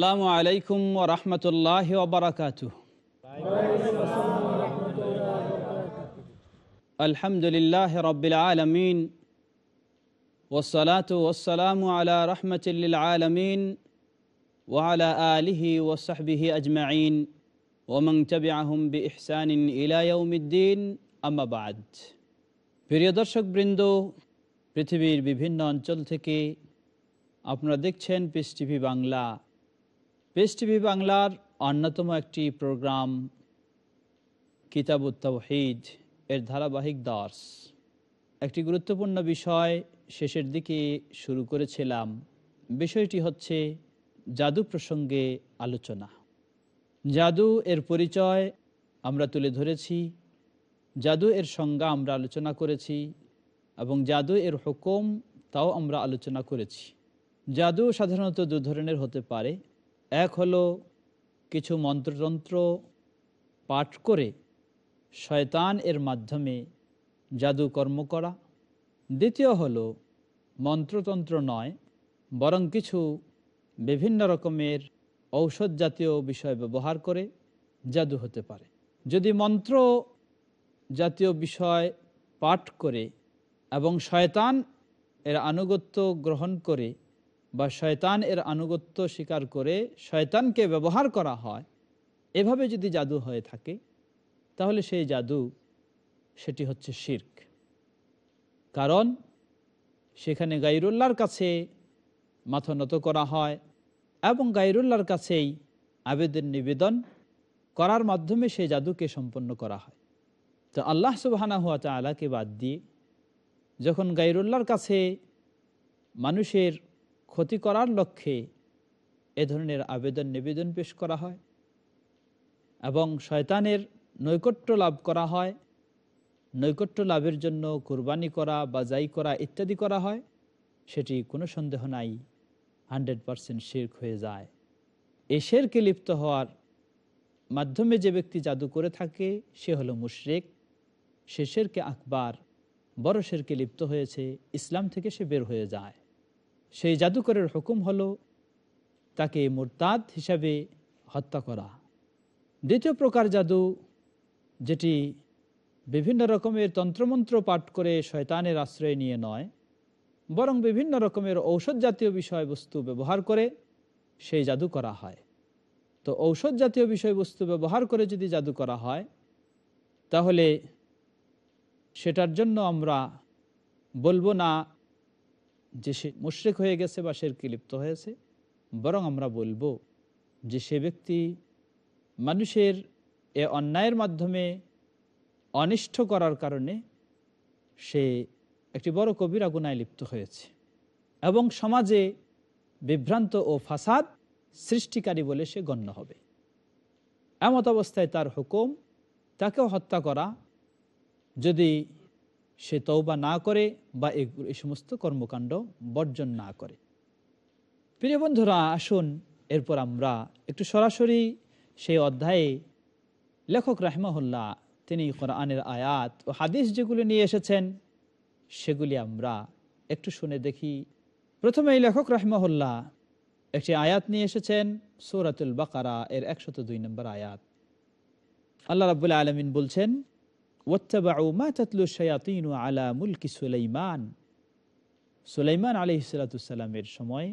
আসসালামু আলাইকুম ওরহমতুল্লাহ ওবরাকাতু আলহামদুলিল্লাহ রবিল আলমিন। ওসলাত ওসালামু আলা রহমতুল্লিল আলমিন। ওয়ালা আলিহি ওসাহবিহি আজমাইন। ওমং তবিআহম বি ইহসানিন ইলায়ুদ্দিন আমাবাদ প্রিয় দর্শকবৃন্দ, পৃথিবীর বিভিন্ন অঞ্চল থেকে আপনারা দেখছেন Peace TV Bangla. Peace TV বাংলার অন্যতম একটি প্রোগ্রাম কিতাব তাওহিদ এর ধারাবাহিক দাস একটি গুরুত্বপূর্ণ বিষয় শেষের দিকে শুরু করেছিলাম। বিষয়টি হচ্ছে জাদু প্রসঙ্গে আলোচনা। জাদু এর পরিচয় আমরা তুলে ধরেছি, জাদু এর সংজ্ঞা আমরা আলোচনা করেছি এবং জাদু এর হুকুম তাও আমরা আলোচনা করেছি। জাদু সাধারণত দু ধরনের হতে পারে। এক হলো কিছু মন্ত্রতন্ত্র পাঠ করে শয়তান এর মাধ্যমে জাদু কর্ম করা। দ্বিতীয় হলো মন্ত্রতন্ত্র নয়, বরং কিছু বিভিন্ন রকমের ঔষধ জাতীয় বিষয় ব্যবহার করে জাদু হতে পারে। যদি মন্ত্র জাতীয় বিষয় পাঠ করে এবং শয়তান এর আনুগত্য গ্রহণ করে বা শয়তান এর আনুগত্য স্বীকার করে শয়তানকে ব্যবহার করা হয়, এভাবে যদি জাদু হয়ে থাকে, তাহলে সেই জাদু, সেটি হচ্ছে শির্ক। কারণ সেখানে গাইরুল্লাহর কাছে মাথা নত করা হয় এবং গাইরুল্লাহর কাছেই আবেদন নিবেদন করার মাধ্যমে সেই জাদুকে সম্পন্ন করা হয়। তো আল্লাহ সুবাহানা হুয়া তালাকে বাদ দিয়ে যখন গাইরুল্লাহর কাছে মানুষের ক্ষতি করার লক্ষ্যে এ ধরনের আবেদন নিবেদন পেশ করা হয় এবং শয়তানের নৈকট্য লাভ করা হয়। নৈকট্য লাভের জন্য কোরবানি করা বা যাই করা ইত্যাদি করা হয়, সেটি কোনো সন্দেহ নাই, হান্ড্রেড পারসেন্ট শেরক হয়ে যায়। এই শেরকে লিপ্ত হওয়ার মাধ্যমে যে ব্যক্তি জাদু করে থাকে, সে হলো মুশরেক। সে শেরকে আকবার, বড় শেরকে লিপ্ত হয়েছে, ইসলাম থেকে সে বের হয়ে যায়। সেই জাদুকরের হুকুম হলো তাকে মোরতাদ হিসাবে হত্যা করা। দ্বিতীয় প্রকার জাদু, যেটি বিভিন্ন রকমের তন্ত্রমন্ত্র পাঠ করে শয়তানের আশ্রয় নিয়ে নয়, বরং বিভিন্ন রকমের ঔষধ জাতীয় বিষয়বস্তু ব্যবহার করে সেই জাদু করা হয়। তো ঔষধ জাতীয় বিষয়বস্তু ব্যবহার করে যদি জাদু করা হয়, তাহলে সেটার জন্য আমরা বলব না যে সে মুশ্রিক হয়ে গেছে বা সেরকি লিপ্ত হয়েছে, বরং আমরা বলব যে সে ব্যক্তি মানুষের এ অন্যায়ের মাধ্যমে অনিষ্ট করার কারণে সে একটি বড় কবিরা গুনায় লিপ্ত হয়েছে এবং সমাজে বিভ্রান্ত ও ফাসাদ সৃষ্টিকারী বলে সে গণ্য হবে। এমত অবস্থায় তার হুকুম, তাকেও হত্যা করা যদি সে তৌবা না করে বা এই সমস্ত কর্মকাণ্ড বর্জন না করে। প্রিয় বন্ধুরা, আসুন এরপর আমরা একটু সরাসরি সেই অধ্যায়ে লেখক রাহমাহুল্লাহ, তিনি কোরআনের আয়াত ও হাদিস যেগুলি নিয়ে এসেছেন, সেগুলি আমরা একটু শুনে দেখি। প্রথমে লেখক রাহমাহুল্লাহ একটি আয়াত নিয়ে এসেছেন, সৌরাতুল বাকারা, এর একশত দুই নম্বর আয়াত। আল্লাহ রাবুল্লাহ আলমিন বলছেন ওয়াত্তাবাউ মা তাতলু শায়াতিন আলা মুলকি সুলাইমান সুলাইমান আলি সালাতামের সময়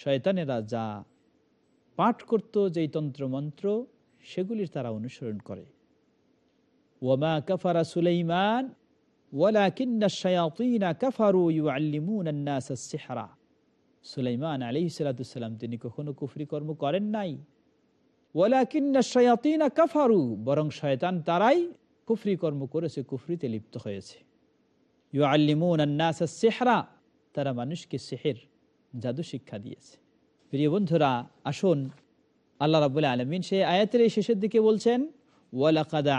শয়তানেরা যা পাঠ করত, যেই তন্ত্রমন্ত্র, সেগুলির তারা অনুসরণ করে। ওয়ামা কাফারা সুলাইমান ওয়ালাকিন্না শায়াতিনা কাফারু ইউআল্লিমুনা আন-নাসা সিহরা সুলাইমান আলাইহিস সালাতু তিনি কখনো কুফরি কর্ম করেন নাই। ওয়ালাকিন্না শায়াতিনা কাফারু বরং শয়তান তারাই কুফরি কর্ম করেছে কুফরিতে লিপ্ত হয়েছে। ইউ আল্লিমুন সেহরা, তারা মানুষকে সেহের, জাদু শিক্ষা দিয়েছে। প্রিয় বন্ধুরা, আসুন, আল্লাহ রাবুল্লাহ আলমিন সে আয়াতের এই শেষের দিকে বলছেন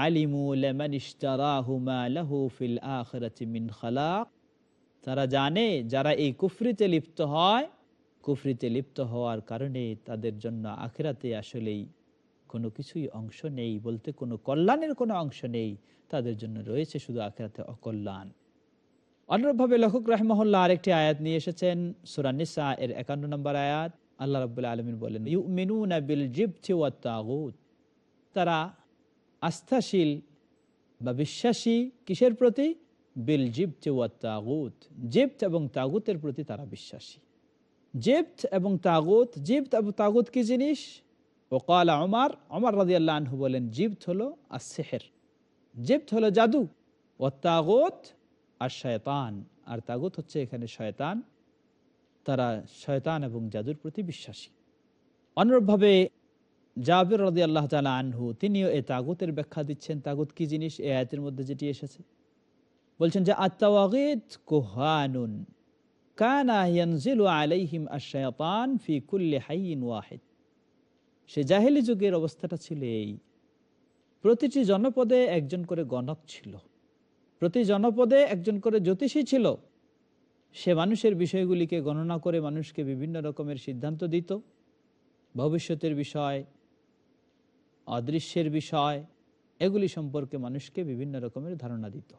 আলিমু ফিল তারা জানে, যারা এই কুফরিতে লিপ্ত হয়, কুফরিতে লিপ্ত হওয়ার কারণে তাদের জন্য আখেরাতে আসলেই কোনো কিছুই অংশ নেই বলতে কোনো কল্যাণের কোনো অংশ নেই, তাদের জন্য রয়েছে শুধু আখেরাতে অকল্যাণ। অনুরূপভাবে লেখক রাহমহল্লা আরেকটি আয়াত নিয়ে এসেছেন সুরানিসা এর একান্ন নম্বর আয়াত। আল্লাহ রবুল্লা আলমিন বলেন ইউ মিনুনা বিল জিপথি ওয়া তারা আস্থাশীল বা বিশ্বাসী কিসের প্রতি? বিল জিপ্ত ওয়া তাগুত। জিপ্ত এবং তাগুতের প্রতি তারা বিশ্বাসী। জিপ্ত এবং তাগুত জিপ্ত এবং তাগুত কি জিনিস? ও কালা অমার অমর রাজি আল্লাহ আনহু বলেন জিপ্ত হলো আর সেহের জিপ্ত হলো জাদু। ও তাগুত আর শয়তান আর তাগত হচ্ছে এখানে শয়তান। তারা শয়তান এবং জাদুর প্রতি বিশ্বাসী। অনুরূপভাবে জাবির রদি আল্লাহ তালা আনহু, তিনিও এ তাগুতের ব্যাখ্যা দিচ্ছেন। তাগুত কি জিনিস? এ আয়াতের মধ্যে যেটি এসেছে। বলছেন যে আত্মাওয়াগিদ কোহানুন কানা ইয়ানজিলু আলাইহিম আশ-শায়াতান ফি কুল্লি হাইয়িন ওয়াহিদ। সে জাহেলি যুগের অবস্থাটা ছিল এই। প্রতিটি জনপদে একজন করে গণক ছিল। প্রতি জনপদে একজন করে জ্যোতিষী ছিল। সে মানুষের বিষয়গুলিকে গণনা করে মানুষকে বিভিন্ন রকমের সিদ্ধান্ত দিত। ভবিষ্যতের বিষয়, অদৃশ্যের বিষয়, এগুলি সম্পর্কে মানুষকে বিভিন্ন রকমের ধারণা দিত।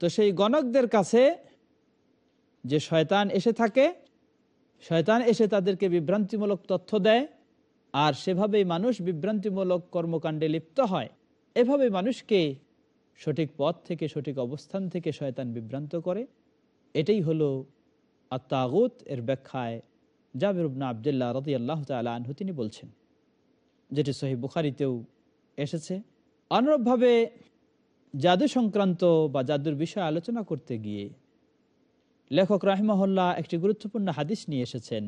তো সেই গণকদের কাছে যে শয়তান এসে থাকে, শয়তান এসে তাদেরকে বিভ্রান্তিমূলক তথ্য দেয় আর সেভাবেই মানুষ বিভ্রান্তিমূলক কর্মকাণ্ডে লিপ্ত হয়। এভাবে মানুষকে সঠিক পথ থেকে, সঠিক অবস্থান থেকে শয়তান বিভ্রান্ত করে। এটাই হলো আত্মাগুত এর ব্যাখ্যায় জাবির উবনা আবদুল্লাহ রতি আল্লাহ আনহু তিনি বলছেন, যেটি সহি বুখারিতেও এসেছে। অনুরূপভাবে জাদু সংক্রান্ত বা জাদুর বিষয়ে আলোচনা করতে গিয়ে লেখক রাহিমহল্লা একটি গুরুত্বপূর্ণ হাদিস নিয়ে এসেছেন,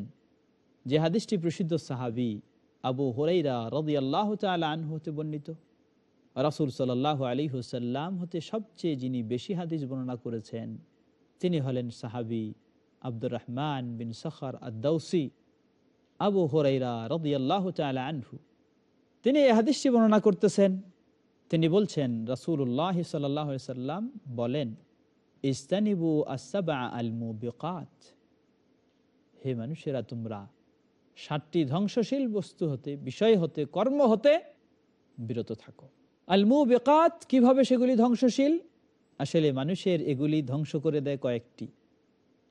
যে হাদিসটি প্রসিদ্ধ সাহাবি আবু হরাইরা রদি আল্লাহ আনহু হতে বর্ণিত। রাসুল সাল্লাহ আলী হুসাল্লাম হতে সবচেয়ে যিনি বেশি হাদিস বর্ণনা করেছেন, তিনি হলেন সাহাবি আব্দুর রহমান বিন সখর আদাউসি আবু হরাইরা রদিয়াল্লাহ তালা আনহু। তিনি এ হাদিসটি বর্ণনা করতেছেন, তিনি বলছেন রাসুল্লাহ সাল্লাহ সাল্লাম বলেন ইস্তানিবু আসাবা আলমু বিকাত হে মানুষেরা, তোমরা ষাটটি ধ্বংসশীল বস্তু হতে, বিষয় হতে, কর্ম হতে বিরত থাকো। আলমু বেকাত কীভাবে সেগুলি ধ্বংসশীল? আসলে মানুষের এগুলি ধ্বংস করে দেয় কয়েকটি।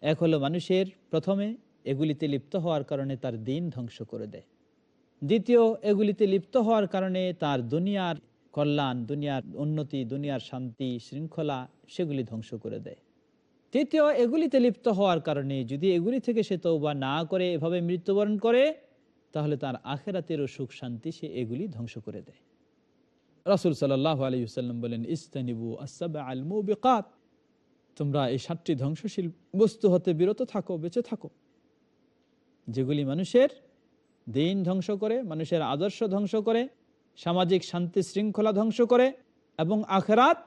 এক হলো মানুষের প্রথমে এগুলিতে লিপ্ত হওয়ার কারণে তার দিন ধ্বংস করে দেয়। দ্বিতীয়, এগুলিতে লিপ্ত হওয়ার কারণে তার দুনিয়ার কল্যাণ, দুনিয়ার উন্নতি, দুনিয়ার শান্তি, শৃঙ্খলা, সেগুলি ধ্বংস করে দেয়। তৃতীয়, এগুলিতে লিপ্ত হওয়ার কারণে যদি এগুলি থেকে সে তৌবা না করে, এভাবে মৃত্যুবরণ করে, তাহলে তার আখেরাতেরও সুখ শান্তি সে এগুলি ধ্বংস করে দেয়। রাসুল সাল্লাহ আলহিসাল্লাম বলেন ইস্তানিবু আসাবা আলমু বেকাত তোমরা এই সাতটি ধ্বংসশীল বস্তু হতে বিরত থাকো, বেঁচে থাকো। যেগুলি মানুষের দিন ধ্বংস করে, মানুষের আদর্শ ধ্বংস করে, সামাজিক শান্তি শৃঙ্খলা ধ্বংস করে এবং আখেরাত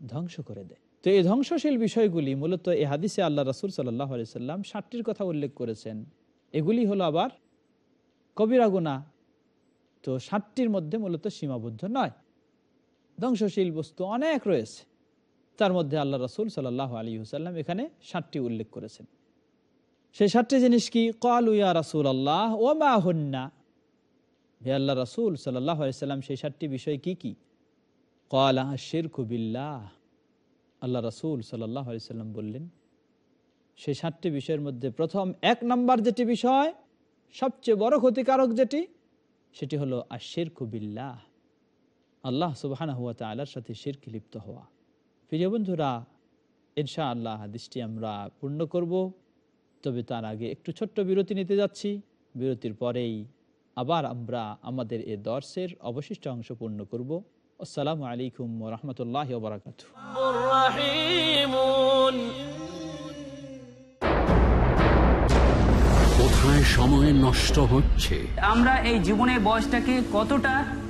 ধ্বংস করে দেয়। তো এই ধ্বংসশীল বিষয়গুলি মূলত এই হাদিসে আল্লাহ রসুল সাল্লাহ সাল্লাম ষাটটির কথা উল্লেখ করেছেন। এগুলি হলো আবার কবিরা গুণা। তো ষাটটির মধ্যে মূলত সীমাবদ্ধ নয়। ধ্বংসশীল বস্তু অনেক রয়েছে। তার মধ্যে আল্লাহ রসুল সাল্লাহ আলী হুসাল্লাম এখানে ষাটটি উল্লেখ করেছেন। সেই ষাটটি জিনিস কি? কল উয়া রাসুল আল্লাহ ও মা হন্না। হে আল্লাহ রসুল সাল্লাহ আলাইসাল্লাম সেই ষাটটি বিষয় কি কি? কল শির কুবিল্লাহ আল্লাহ রসুল সাল্লাহ আলাইসাল্লাম বললেন সেই সাতটি বিষয়ের মধ্যে প্রথম এক নম্বর যেটি বিষয়, সবচেয়ে বড় ক্ষতিকারক যেটি, সেটি হলো আশির কুবিল্লাহ আল্লাহ সুবাহানা হুয়া তালার সাথে শিরকে লিপ্ত হওয়া। প্রিয় বন্ধুরা ইনশা আল্লাহ হাদিসটি আমরা পূর্ণ করব। তবে তার আগে একটু ছোট্ট বিরতি নিতে যাচ্ছি। বিরতির পরেই আবার আমরা আমাদের এ দর্শের অবশিষ্ট অংশ পূর্ণ করব। আসসালামু আলাইকুম রহমতুল্লাহ বরাকাত সময় নষ্ট হচ্ছে? আমরা এই জীবনের বয়সটাকে কতটা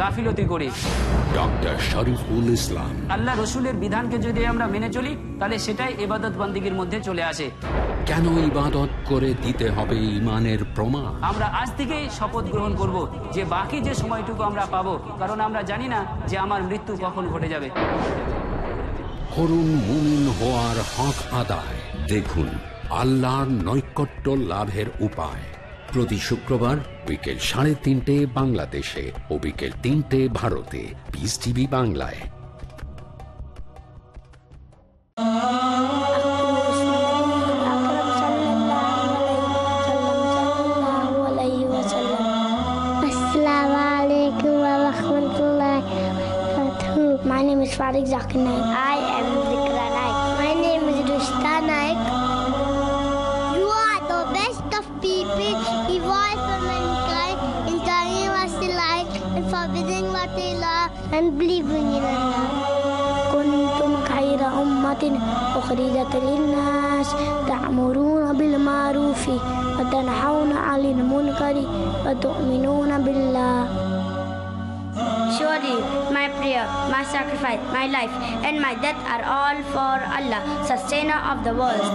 গাফিলতি করি। ডক্টর শরীফুল ইসলাম। আল্লাহ রসুলের বিধানকে যদি আমরা মেনে চলি তাহলে সেটাই এবাদত বান্দিগির মধ্যে চলে আসে। কেন ইবাদত করে দিতে হবে ইমানের প্রমাণ? আমরা আজ থেকেই শপথ গ্রহণ করব যে বাকি যে সময়টুকু আমরা পাবো কারণ আমরা জানি না যে আমার মৃত্যু কখন ঘটে যাবে। করুন মুমিন হওয়ার হক আদায়। দেখুন আল্লাহর নৈকট্য লাভের উপায়। প্রতি শুক্রবার বিকেল সাড়ে তিনটে বাংলাদেশে ও বিকেল তিনটে ভারতে পিস টিভি বাংলায়. My name is Farid Zakir. I am and believing in Allah. كنتم خير أمة أخرجت للناس تأمرون بالمعروف وتنحون عن المنكر وتؤمنون بالله Surely my prayer, my sacrifice, my life, and my death are all for Allah, sustainer of the world.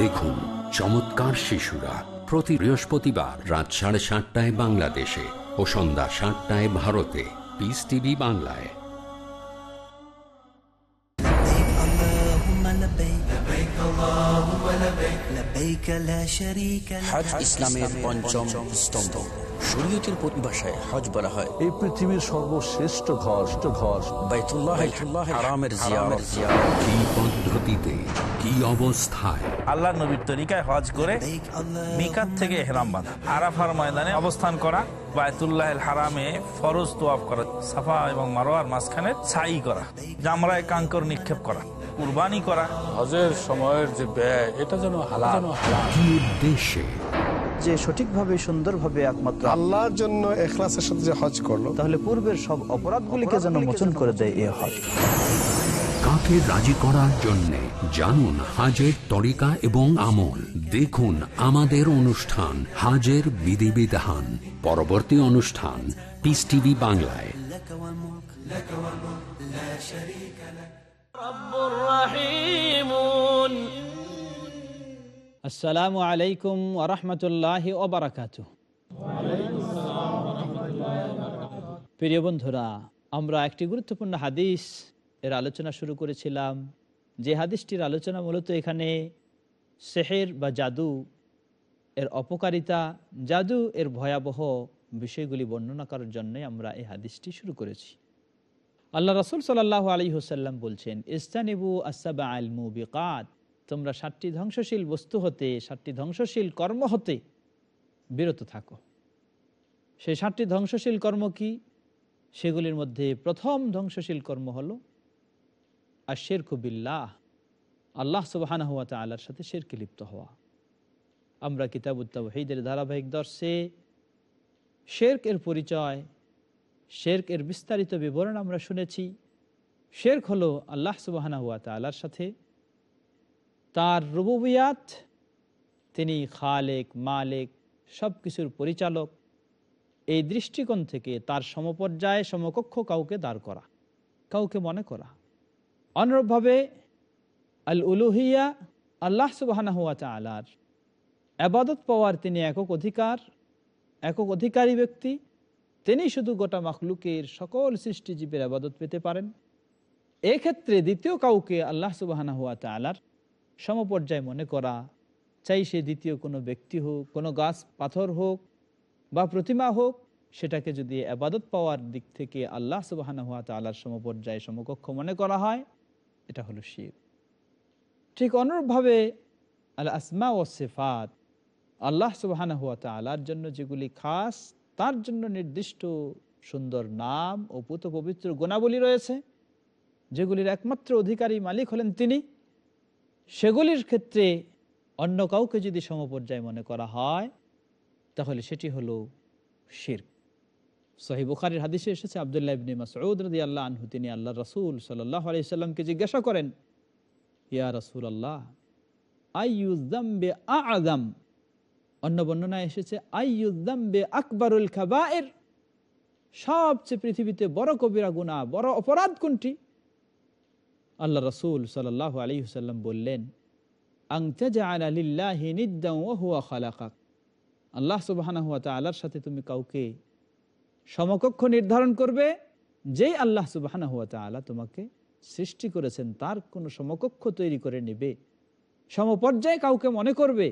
দেখুন চমৎকার শিশুরা প্রতি বৃহস্পতিবার রাত সাড়ে সাতটায় বাংলাদেশে ও সন্ধ্যা সাতটায় ভারতে। পিস টিভি বাংলায়। ইসলামের পঞ্চম স্তম্ভ। শরীয়তের পরিভাষায় হজ বলা হয়। এই পৃথিবীর সর্বশ্রেষ্ঠ ঘর ঘর। বাইতুল্লাহ হারামের জিয়ারত। কি পদ্ধতিতে কি অবস্থায়? আল্লাহ নবীর তরিকায় হজ করে মিকাত থেকে হেরাম বাঁধা। আরাফার ময়দানে অবস্থান করা বায়তুল্লাহ হারামে ফরজ তোয়াফ করা সাফা এবং মারোয়ার মাঝখানে ছাই করা জামরায় কাঙ্কর নিক্ষেপ করা কুরবানি করা। হজের সময়ের যে ব্যয় এটা যেন হালাল। কি উদ্দেশ্যে? যে সঠিকভাবে সুন্দরভাবে একমাত্র আল্লাহর জন্য এখলাসের সাথে যে হজ করল তাহলে পূর্বের সব অপরাধগুলিকে যেন মোচন করে দেয় এ হজ। কাকে রাজি করার জন্যে জানুন হাজের তরিকা এবং আমল। দেখুন আমাদের অনুষ্ঠান হাজের বিধিবিধান। পরবর্তী অনুষ্ঠান পিস টিভি বাংলায়। আসসালামু আলাইকুম ওরহমতুল্লাহ ওবরাকাত প্রিয় বন্ধুরা, আমরা একটি গুরুত্বপূর্ণ হাদিস এর আলোচনা শুরু করেছিলাম। যে হাদিসটির আলোচনা মূলত এখানে সেহের বা জাদু এর অপকারিতা, জাদু এর ভয়াবহ বিষয়গুলি বর্ণনা করার জন্যই আমরা এই হাদিসটি শুরু করেছি। আল্লাহ রসুল সাল্লাহ আলী হুসাল্লাম বলছেন ইস্তানিবু আসাবা আল মুবিকাত। তোমরা সাতটি ধ্বংসশীল বস্তু হতে, সাতটি ধ্বংসশীল কর্ম হতে বিরত থাকো। সেই সাতটি ধ্বংসশীল কর্ম কি? সেগুলির মধ্যে প্রথম ধ্বংসশীল কর্ম হলো আর শেরকু বিল্লাহ, আল্লাহ সুবাহানা হুয়া আল্লাহর সাথে শেরকে লিপ্ত হওয়া। আমরা কিতাবুত্তাবহিদের ধারাবাহিক দর্শে শেরক এর পরিচয়, শেরক এর বিস্তারিত বিবরণ আমরা শুনেছি। শেরক হলো আল্লাহ সুবাহানা হুয়া তালার সাথে তার রুবুবিয়াত, তিনি খালেক, মালেক সব কিছুর পরিচালক। এই দৃষ্টিকোণ থেকে তার সমপর্যায়ে, সমকক্ষ কাউকে দাঁড় করা, কাউকে মনে করা। অনুরূপভাবে আল উলুহিয়া আল্লাহ সুবাহানা হুয়া তালার আবাদত পাওয়ার তিনি একক অধিকার, একক অধিকারী ব্যক্তি। তিনি শুধু গোটা মখলুকের সকল সৃষ্টিজীবের আবাদত পেতে পারেন। এক্ষেত্রে দ্বিতীয় কাউকে আল্লাহ সুবাহানা হুয়া তালার সমপর্যায় মনে করা। চাই সে দ্বিতীয় কোনো ব্যক্তি হোক, কোনো গাছ, পাথর হোক বা প্রতিমা হোক, সেটাকে যদি আবাদত পাওয়ার দিক থেকে আল্লাহ সুবাহানা হুয়া তালার সমপর্যায়ে সমকক্ষ মনে করা হয়, এটা হলো শির। ঠিক অনুরূপভাবে আল আসমা ও সেফাত আল্লাহ সুবাহানা হুয়া তালার জন্য যেগুলি খাস, তার জন্য নির্দিষ্ট সুন্দর নাম ও পুত পবিত্র গুণাবলী রয়েছে, যেগুলির একমাত্র অধিকারী মালিক হলেন তিনি। সেগুলির ক্ষেত্রে অন্য কাউকে যদি সমপর্যায় মনে করা হয়, তাহলে সেটি হলো শির সহি বুখারির হাদিসে এসেছে, আবদুল্লাহ ইবনে মাসউদ আল্লাহ আনহু, তিনি আল্লাহ রসুল সাল্লাহ আলাইসাল্লামকে জিজ্ঞাসা করেন, ইয়া রসুল আল্লাহ আইয়ুদ্দাম্বে আদম অন্য বর্ণনায় এসেছে আইয়ুদ্দাম্বে আকবরুল খাবায়ের সবচেয়ে পৃথিবীতে বড় কবিরা গুণা বড় অপরাধ কোনটি? আল্লাহ রসুল সাল্লাহ আলী হুসাল্লাম বললেন আল্লাহ সুবাহ আল্লাহর সাথে তুমি কাউকে সমকক্ষ নির্ধারণ করবে, যেই আল্লাহ সুবাহ আল্লাহ তোমাকে সৃষ্টি করেছেন, তার কোনো সমকক্ষ তৈরি করে নেবে। সমপর্যায়ে কাউকে মনে করবে,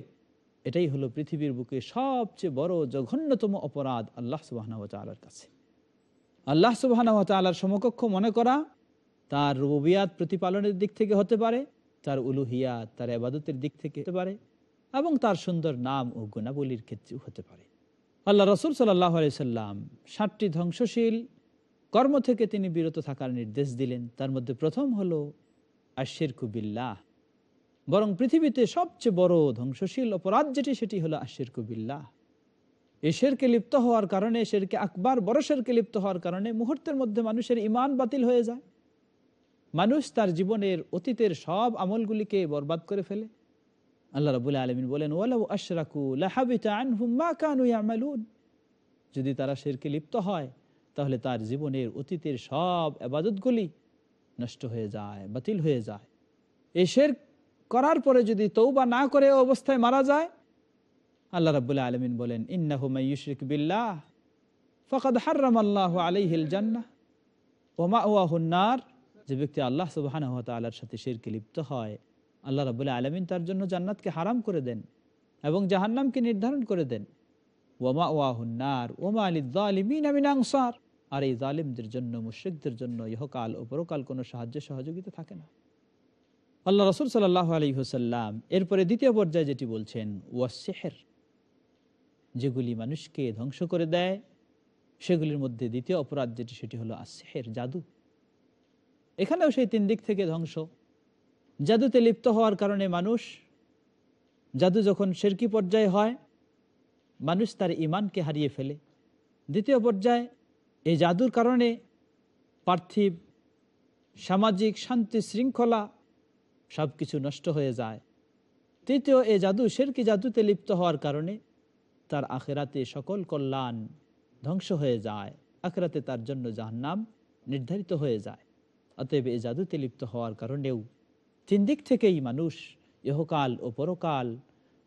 এটাই হলো পৃথিবীর বুকে সবচেয়ে বড়, জঘন্যতম অপরাধ আল্লাহ সুবাহ আল্লাহর কাছে। আল্লাহ সুবাহ আল্লাহর সমকক্ষ মনে করা তার রুবিয়াত প্রতিপালনের দিক থেকে হতে পারে, তার উলুহিয়াত, তার আবাদতের দিক থেকে হতে পারে, এবং তার সুন্দর নাম ও গুণাবলীর ক্ষেত্রেও হতে পারে। আল্লাহ রসুল সাল্লাহ সাল্লাম ষাটটি ধ্বংসশীল কর্ম থেকে তিনি বিরত থাকার নির্দেশ দিলেন। তার মধ্যে প্রথম হল আশির কুবিল্লাহ বরং পৃথিবীতে সবচেয়ে বড় ধ্বংসশীল অপরাধ যেটি, সেটি হলো আশির কুবিল্লাহ এ শেরকে লিপ্ত হওয়ার কারণে, শেরকে আকবার বড় শেরকে লিপ্ত হওয়ার কারণে মুহূর্তের মধ্যে মানুষের ইমান বাতিল হয়ে যায়। মানুষ তার জীবনের অতীতের সব আমলগুলিকে বরবাদ করে ফেলে। আল্লাহ রবুল্লা আলমিন বলেন লাহাবিতানুন যদি তারা শেরকে লিপ্ত হয়, তাহলে তার জীবনের অতীতের সব আবাদতগুলি নষ্ট হয়ে যায়, বাতিল হয়ে যায়। এই শের করার পরে যদি তৌবা না করে অবস্থায় মারা যায়, আল্লাহ রাবুল্লাহ আলমিন বলেন ইন্নাহুমাইশরিক বিল্লাহ, ফকদ হার্রাম আল্লাহ আলাইহিল জান্না ওমা ওয়াহুন্নার যে ব্যক্তি আল্লাহ সুবাহান তাল্লার সাথে শেরকে লিপ্ত হয়, আল্লাহ রাবুল্লাহ আলমিন তার জন্য জান্নাতকে হারাম করে দেন এবং জাহান্নামকে নির্ধারণ করে দেন। ওমা ওয়াহুন্নার ওমা আলী জালিমিন আমিন আর এই জালিমদের জন্য, মুশ্রিকদের জন্য ইহকাল ও পরকাল কোনো সাহায্য সহযোগিতা থাকে না। আল্লাহ রসুল সাল্লাহ আলী হুসাল্লাম এরপরে দ্বিতীয় পর্যায়ে যেটি বলছেন ওয়াসেহের যেগুলি মানুষকে ধ্বংস করে দেয়। সেগুলির মধ্যে দ্বিতীয় অপরাধ যেটি, সেটি হলো আসেহের জাদু। এখানেও সেই তিন দিক থেকে ধ্বংস। জাদুতে লিপ্ত হওয়ার কারণে মানুষ, জাদু যখন শেরকি পর্যায়ে হয়, মানুষ তার ইমানকে হারিয়ে ফেলে। দ্বিতীয় পর্যায়ে, এই জাদুর কারণে পার্থিব, সামাজিক শান্তি শৃঙ্খলা সব কিছু নষ্ট হয়ে যায়। তৃতীয় এ জাদু শেরকি জাদুতে লিপ্ত হওয়ার কারণে তার আখেরাতে সকল কল্যাণ ধ্বংস হয়ে যায়। আখেরাতে তার জন্য জাহান্নাম নির্ধারিত হয়ে যায়। অতএব এ জাদুতে লিপ্ত হওয়ার কারণেও তিন দিক থেকেই মানুষ ইহকাল ও পরকাল,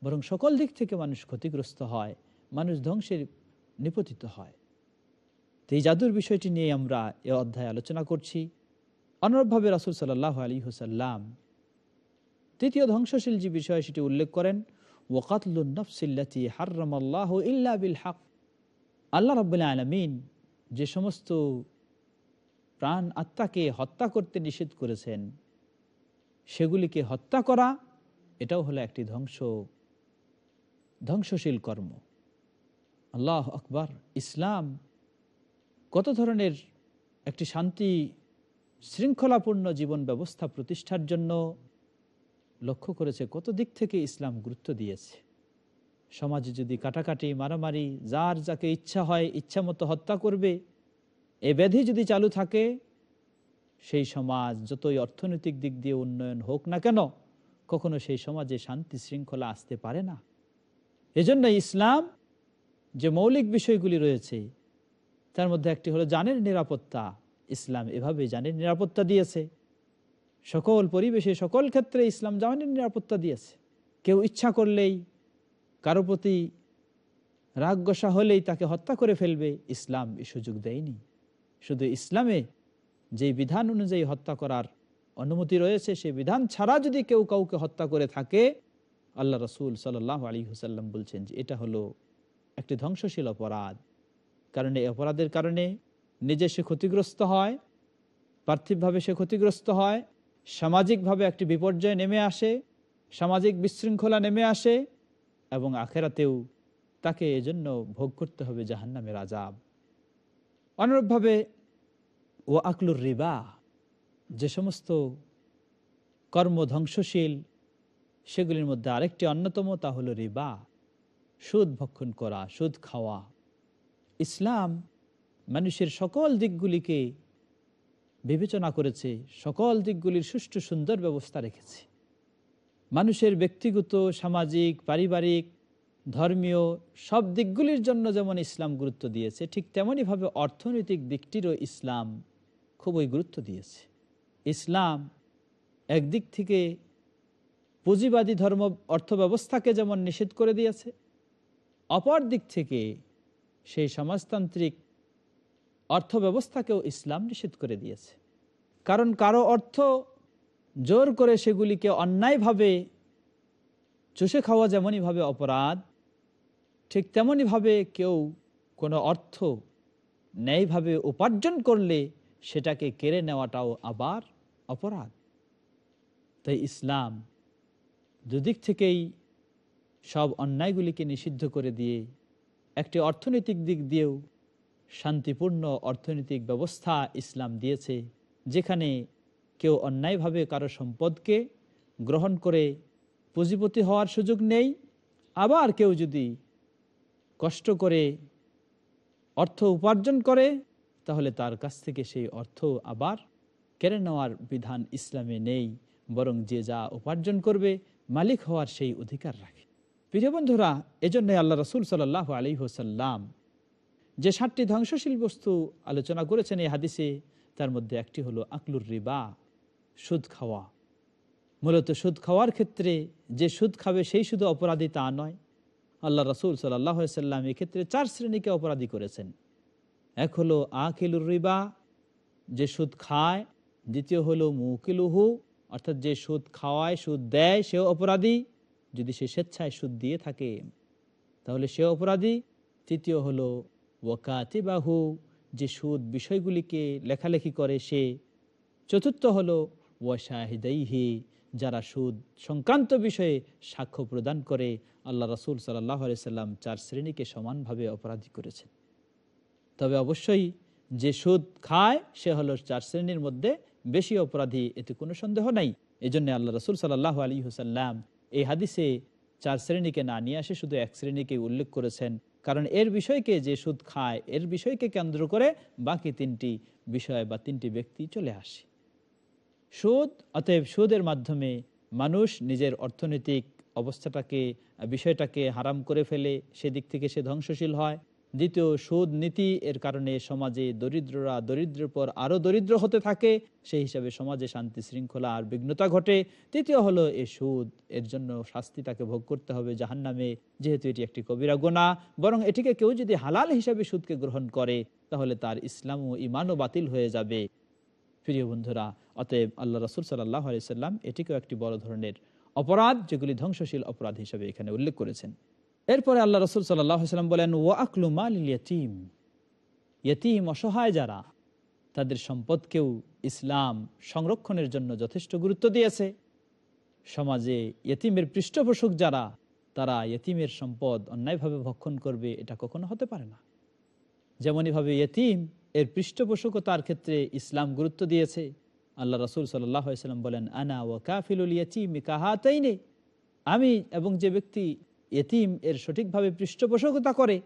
বরং সকল দিক থেকে মানুষ ক্ষতিগ্রস্ত হয়, মানুষ ধ্বংসের নিপতিত হয়। তো এই জাদুর বিষয়টি নিয়ে আমরা এ অধ্যায় আলোচনা করছি। অনুরূপভাবে রাসুল সাল্লাহ আলী হুসাল্লাম তৃতীয় ধ্বংসশীল যে বিষয় সেটি উল্লেখ করেন ওকাতলুন্নফসিল্লাতি হার্রম ইল্লা বিল হক। আল্লাহ রব্বুল্লাহ আলমিন যে সমস্ত প্রাণ আত্মাকে হত্যা করতে নিষেধ করেছেন, সেগুলিকে হত্যা করা, এটাও হলো একটি ধ্বংস, ধ্বংসশীল কর্ম। আল্লাহ আকবর, ইসলাম কত ধরনের একটি শান্তি শৃঙ্খলাপূর্ণ জীবন ব্যবস্থা প্রতিষ্ঠার জন্য লক্ষ্য করেছে, কত দিক থেকে ইসলাম গুরুত্ব দিয়েছে। সমাজে যদি কাটাকাটি, মারামারি, যার যাকে ইচ্ছা হয় ইচ্ছা মতো হত্যা করবে এ ব্যাধি যদি চালু থাকে, সেই সমাজ যতই অর্থনৈতিক দিক দিয়ে উন্নয়ন হোক না কেন, কখনো সেই সমাজে শান্তি শৃঙ্খলা আসতে পারে না। এজন্য ইসলাম যে মৌলিক বিষয়গুলি রয়েছে, তার মধ্যে একটি হলো জানের নিরাপত্তা। ইসলাম এভাবে জানের নিরাপত্তা দিয়েছে। সকল পরিবেশে, সকল ক্ষেত্রে ইসলাম জানের নিরাপত্তা দিয়েছে। কেউ ইচ্ছা করলেই, কারও প্রতি রাগ গোসা হলেই তাকে হত্যা করে ফেলবে, ইসলাম এই সুযোগ দেয়নি। শুধু ইসলামে যে বিধান অনুযায়ী হত্যা করার অনুমতি রয়েছে, সেই বিধান ছাড়া যদি কেউ কাউকে হত্যা করে থাকে, আল্লাহ রসুল সাল্লাহ আলী হুসাল্লাম বলছেন যে এটা হলো একটি ধ্বংসশীল অপরাধ। কারণ এই অপরাধের কারণে নিজে সে ক্ষতিগ্রস্ত হয়, পার্থিবভাবে সে ক্ষতিগ্রস্ত হয়, সামাজিকভাবে একটি বিপর্যয় নেমে আসে, সামাজিক বিশৃঙ্খলা নেমে আসে এবং আখেরাতেও তাকে এজন্য ভোগ করতে হবে জাহান্নামের আজাব অনুরূপভাবে ও আকলুর রিবা, যে সমস্ত কর্ম ধ্বংসশীল সেগুলির মধ্যে আরেকটি অন্যতম তা হলো রিবা, সুদ ভক্ষণ করা, সুদ খাওয়া। ইসলাম মানুষের সকল দিকগুলিকে বিবেচনা করেছে, সকল দিকগুলির সুষ্ঠু সুন্দর ব্যবস্থা রেখেছে। মানুষের ব্যক্তিগত, সামাজিক, পারিবারিক ধর্মীয় সব দিকগুলির জন্য যেমন ইসলাম গুরুত্ব দিয়েছে, ঠিক তেমনইভাবে অর্থনৈতিক দিকটিরও ইসলাম খুবই গুরুত্ব দিয়েছে। ইসলাম একদিক থেকে পুঁজিবাদী ধর্ম অর্থব্যবস্থাকে যেমন নিষেধ করে দিয়েছে, অপর দিক থেকে সেই সমাজতান্ত্রিক অর্থব্যবস্থাকেও ইসলাম নিষেধ করে দিয়েছে। কারণ কারও অর্থ জোর করে সেগুলিকে অন্যায়ভাবে চষে খাওয়া যেমনইভাবে অপরাধ ঠিক তেমনইভাবে কেউ কোনো অর্থ ন্যায়ভাবে উপার্জন করলে সেটাকে কেড়ে নেওয়াটাও আবার অপরাধ। তাই ইসলাম দুদিক থেকেই সব অন্যায়গুলিকে নিষিদ্ধ করে দিয়ে একটি অর্থনৈতিক দিক দিয়েও শান্তিপূর্ণ অর্থনৈতিক ব্যবস্থা ইসলাম দিয়েছে, যেখানে কেউ অন্যায়ভাবে কারও সম্পদকে গ্রহণ করে পুঁজিপতি হওয়ার সুযোগ নেই, আবার কেউ যদি কষ্ট করে অর্থ উপার্জন করে, তাহলে তার কাছ থেকে সেই অর্থ আবার কেড়ে নেওয়ার বিধান ইসলামে নেই, বরং যে যা উপার্জন করবে, মালিক হওয়ার সেই অধিকার রাখে। প্রিয় বন্ধুরা এজন্য আল্লাহ রসুল সাল্লাহ আলী হোসাল্লাম যে সাতটি ধ্বংসশীল বস্তু আলোচনা করেছেন এই হাদিসে, তার মধ্যে একটি হলো আকলুর রিবা, সুদ খাওয়া। মূলত সুদ খাওয়ার ক্ষেত্রে যে সুদ খাবে, সেই শুধু অপরাধী তা নয়। আল্লাহ রসুল সাল্লাম এক্ষেত্রে চার শ্রেণীকে অপরাধী করেছেন। এক হলো আকিলুর রিবা, যে সুদ খায়। দ্বিতীয় হলো মুকিলুহু, অর্থাৎ যে সুদ খাওয়ায়, সুদ দেয়, সেও অপরাধী। যদি সে স্বেচ্ছায় সুদ দিয়ে থাকে, তাহলে সে অপরাধী। তৃতীয় হলো ওয়াকাতিবাহু, যে সুদ বিষয়গুলিকে লেখালেখি করে সে। চতুর্থ হলো ওয়াশাহিদাইহি যারা সুদ সংক্রান্ত বিষয়ে সাক্ষ্য প্রদান করে, আল্লাহ রসুল সাল্লাহ সাল্লাম চার শ্রেণীকে সমানভাবে অপরাধী করেছেন। তবে অবশ্যই যে সুদ খায়, সে হলো চার শ্রেণির মধ্যে বেশি অপরাধী, এতে কোনো সন্দেহ নাই। এই জন্য আল্লাহ রসুল সাল্লাহ আলী হুসাল্লাম এই হাদিসে চার শ্রেণীকে না নিয়ে আসে শুধু এক শ্রেণীকে উল্লেখ করেছেন। কারণ এর বিষয়কে যে সুদ খায়, এর বিষয়কে কেন্দ্র করে বাকি তিনটি বিষয় বা তিনটি ব্যক্তি চলে আসে। সুদ, অতএব সুদের মাধ্যমে মানুষ নিজের অর্থনৈতিক অবস্থাটাকে, বিষয়টাকে হারাম করে ফেলে, সেদিক থেকে সে ধ্বংসশীল হয়। দ্বিতীয়, সুদ নীতি এর কারণে সমাজে দরিদ্ররা দরিদ্রের পর আরও দরিদ্র হতে থাকে, সেই হিসাবে সমাজে শান্তি, শৃঙ্খলা আর বিঘ্নতা ঘটে। তৃতীয় হলো এ সুদ, এর জন্য শাস্তি তাকে ভোগ করতে হবে জাহান নামে যেহেতু এটি একটি কবিরা গোনা। বরং এটিকে কেউ যদি হালাল হিসাবে সুদকে গ্রহণ করে, তাহলে তার ইসলাম ও ইমানও বাতিল হয়ে যাবে। প্রিয় বন্ধুরা, অতএব আল্লাহ রসুল সাল্লাহ আলিয়াল্লাম এটিকেও একটি বড় ধরনের অপরাধ, যেগুলি ধ্বংসশীল অপরাধ হিসেবে এখানে উল্লেখ করেছেন। এরপরে আল্লাহ রসুল সাল্লাম বলেন ও আকলু মাল ইয়তিম। ইয়তিম অসহায় যারা, তাদের সম্পদকেও ইসলাম সংরক্ষণের জন্য যথেষ্ট গুরুত্ব দিয়েছে। সমাজে ইয়তিমের পৃষ্ঠপোষক যারা, তারা ইয়তিমের সম্পদ অন্যায়ভাবে ভক্ষণ করবে, এটা কখনো হতে পারে না। যেমনইভাবে ইয়তিম এর পৃষ্ঠপোষকতার ক্ষেত্রে ইসলাম গুরুত্ব দিয়েছে। আল্লাহ রসুল সাল্লাম বলেন, আনা ও কাফিলুল কাহাতাইনে। আমি এবং যে ব্যক্তি এতিম এর সঠিকভাবে পৃষ্ঠপোষকতা করে,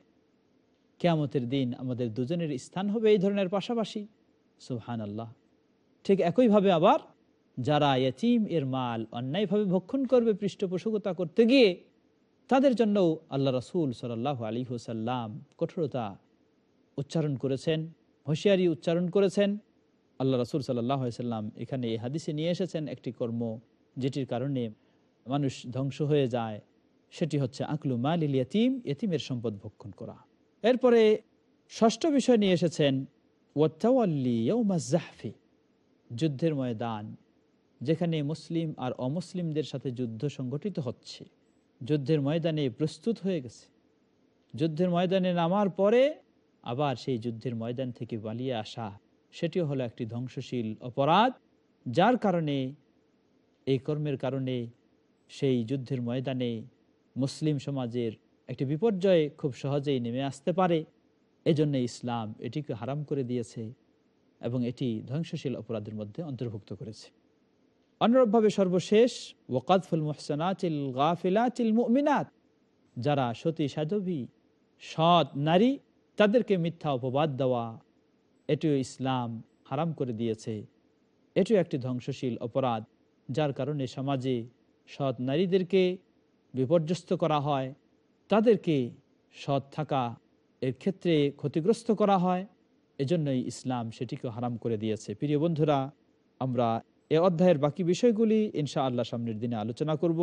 কেয়ামতের দিন আমাদের দুজনের স্থান হবে এই ধরনের পাশাপাশি। সুহান আল্লাহ ঠিক একইভাবে আবার যারা এতিম এর মাল অন্যায়ভাবে ভক্ষণ করবে পৃষ্ঠপোষকতা করতে গিয়ে, তাদের জন্যও আল্লাহ রসুল সাল্লাহ আলী হুসাল্লাম কঠোরতা উচ্চারণ করেছেন। হুঁশিয়ারি উচ্চারণ করেছেন। আল্লাহ রসুল সাল্লাম এখানে এই হাদিসে নিয়ে এসেছেন একটি কর্ম, যেটির কারণে মানুষ ধ্বংস হয়ে যায়। সেটি হচ্ছে আকলু মাল ইল ইয়তিম এতিমের সম্পদ ভক্ষণ করা। এরপরে ষষ্ঠ বিষয় নিয়ে এসেছেন, ওয়াত্তাওয়াল্লি যুদ্ধের ময়দান, যেখানে মুসলিম আর অমুসলিমদের সাথে যুদ্ধ সংগঠিত হচ্ছে। যুদ্ধের ময়দানে প্রস্তুত হয়ে গেছে। যুদ্ধের ময়দানে নামার পরে আবার সেই যুদ্ধের ময়দান থেকে পালিয়ে আসা সেটিও হলো একটি ধ্বংসশীল অপরাধ, যার কারণে, এই কর্মের কারণে সেই যুদ্ধের ময়দানে মুসলিম সমাজের একটি বিপর্যয় খুব সহজেই নেমে আসতে পারে। এজন্য ইসলাম এটিকে হারাম করে দিয়েছে এবং এটি ধ্বংসশীল অপরাধের মধ্যে অন্তর্ভুক্ত করেছে। অনুরূপভাবে সর্বশেষ ওকাদফুল মোহসানাতিল গাফিলাতিল মুমিনাত, যারা সতী সাধবী, সৎ নারী তাদেরকে মিথ্যা অপবাদ দেওয়া, এটিও ইসলাম হারাম করে দিয়েছে। এটিও একটি ধ্বংসশীল অপরাধ, যার কারণে সমাজে সৎ নারীদেরকে বিপর্যস্ত করা হয়, তাদেরকে সৎ থাকা এর ক্ষেত্রে ক্ষতিগ্রস্ত করা হয়। এজন্যই ইসলাম সেটিকে হারাম করে দিয়েছে। প্রিয় বন্ধুরা, আমরা এ অধ্যায়ের বাকি বিষয়গুলি ইনশা আল্লাহ সামনের দিনে আলোচনা করব।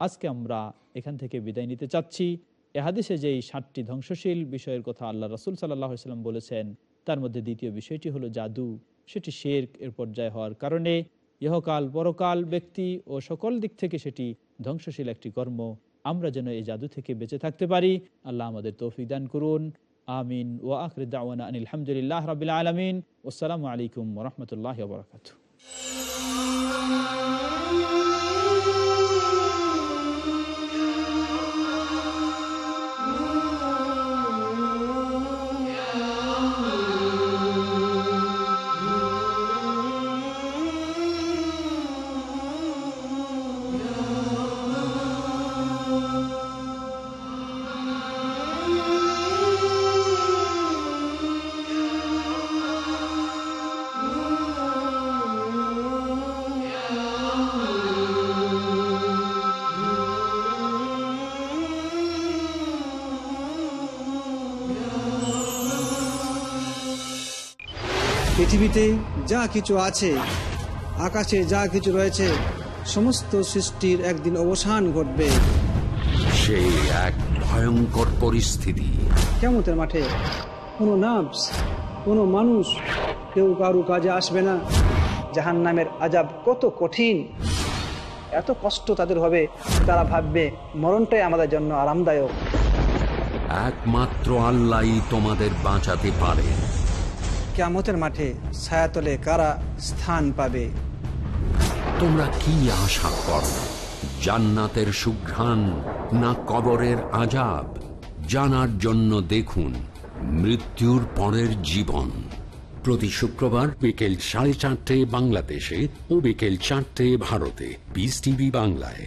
আজকে আমরা এখান থেকে বিদায় নিতে চাচ্ছি। এ হাদিসে যেই সাতটি ধ্বংসশীল বিষয়ের কথা আল্লাহ রসুল সাল্লাম বলেছেন, তার মধ্যে দ্বিতীয় বিষয়টি হলো জাদু। সেটি শের এর পর্যায়ে হওয়ার কারণে ইহকাল, পরকাল, ব্যক্তি ও সকল দিক থেকে সেটি ধ্বংসশীল একটি কর্ম। আমরা যেন এই জাদু থেকে বেঁচে থাকতে পারি। আল্লাহ আমাদের তৌফিক দান করুন। আমিন। ও আখরি দাওয়ানা আনিল আলহামদুলিল্লাহ রবিল আলমিন। আসসালামু আলাইকুম রহমতুল্লাহ বরকাত পৃথিবীতে যা কিছু আছে আকাশে যা কিছু রয়েছে সমস্ত সৃষ্টির একদিন অবসান ঘটবে। সেই এক ভয়ঙ্কর পরিস্থিতি। কেমতের মাঠে কোনো নার্ভস কোনো মানুষ কেউ কারু কাজে আসবে না। জাহান নামের আজাব কত কঠিন। এত কষ্ট তাদের হবে তারা ভাববে মরণটাই আমাদের জন্য আরামদায়ক। একমাত্র আল্লাহ তোমাদের বাঁচাতে পারে। কেমতের মাঠে ছায়াতলে কারা স্থান পাবে? তোমরা কি আশা করো? জান্নাতের সুঘ্রাণ না কবরের আজাব? জানার জন্য দেখুন, মৃত্যুর পরের জীবন। প্রতি শুক্রবার বিকেল সাড়ে চারটে বাংলাদেশে ও বিকেল চারটে ভারতে পিস টিভি বাংলায়।